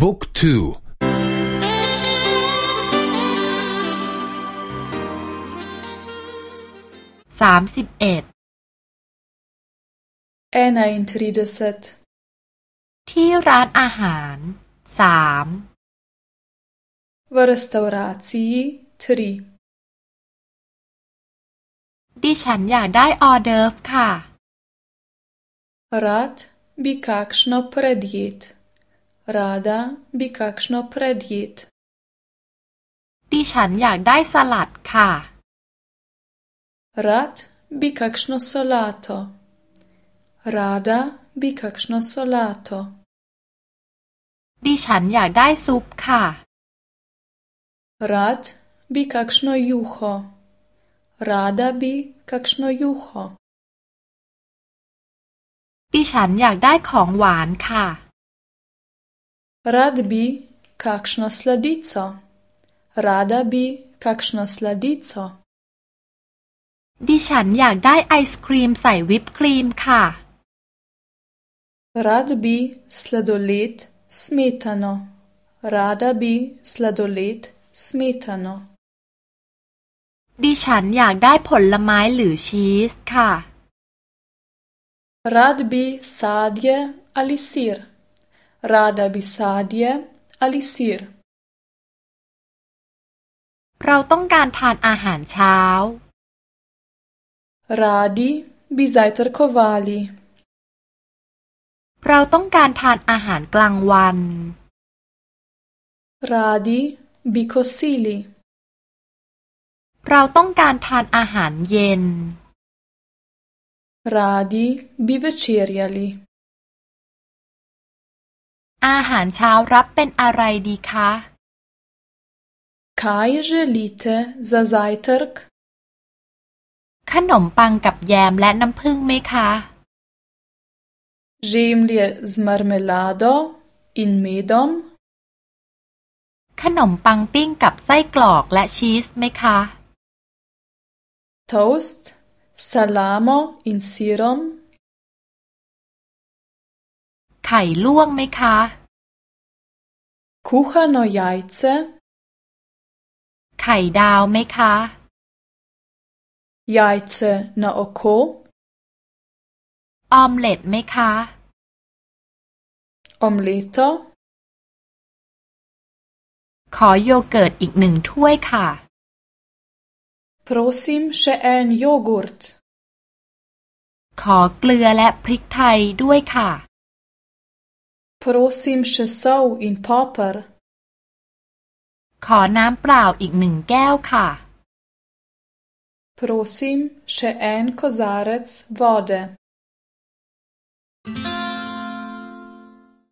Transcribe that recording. บุ๊กทูสามสิบเอ็ดเอนอินทรีเดเซตที่ร้านอาหารสามวรสตอราซีทรีดิฉันอยากได้ออเดิร์ฟค่ะ รัตบิคักชโนเพรดิย Rada bi kakšno p r e d j e t ดิฉันอยากได้สลัดค่ะ Rad bi kakšno solato. Rada bi kakšno solato. ดิฉันอยากได้ซุปค่ะ Rad bi kakšno juho. Rada bi kakšno juho. ดิฉันอยากได้ของหวานค่ะ Rad bi kakšno sladico, rada bi kakšno sladico. ดิฉันอยากได้ไอศครีมใส่วิปครีมค่ะ Rad bi sladoled smetano. Rada bi sladoled smetano. ดิฉันอยากได้ผลไม้หรือชีสค่ะ Rad bi sadje ali sir. Rada bi sadje ali sir เราต้องการทานอาหารเช้า Radi bi zajtrkovali เราต้องการทานอาหารกลางวัน Radi bi kosili เราต้องการทานอาหารเย็น Radi bi v e c e r j a l i อาหารเช้ารับเป็นอะไรดีคะ Kaj želite za zajtrk? ขนมปังกับแยมและน้ำผึ้งไหมคะ Žemlje z marmelado in medom? ขนมปังปิ้งกับไส้กรอกและชีสไหมคะ Toast, salamo in sirom? ไข่ลวกไหมคะ คุ h a n o jajce ไข่ดาวไหมคะ j ย่เจ n นอโคออมเล็ตไหมคะ ออมเล็ตขอโยเกิร์ตอีกหนึ่งถ้วยค่ะ โปรซิมเชเอนโยเกิร์ต ขอเกลือและพริกไทยด้วยค่ะ Prosim še sol in poper. ขอน้ำเปล่าอีกหนึ่งแก้วค่ะ Prosim še en kozarec vode.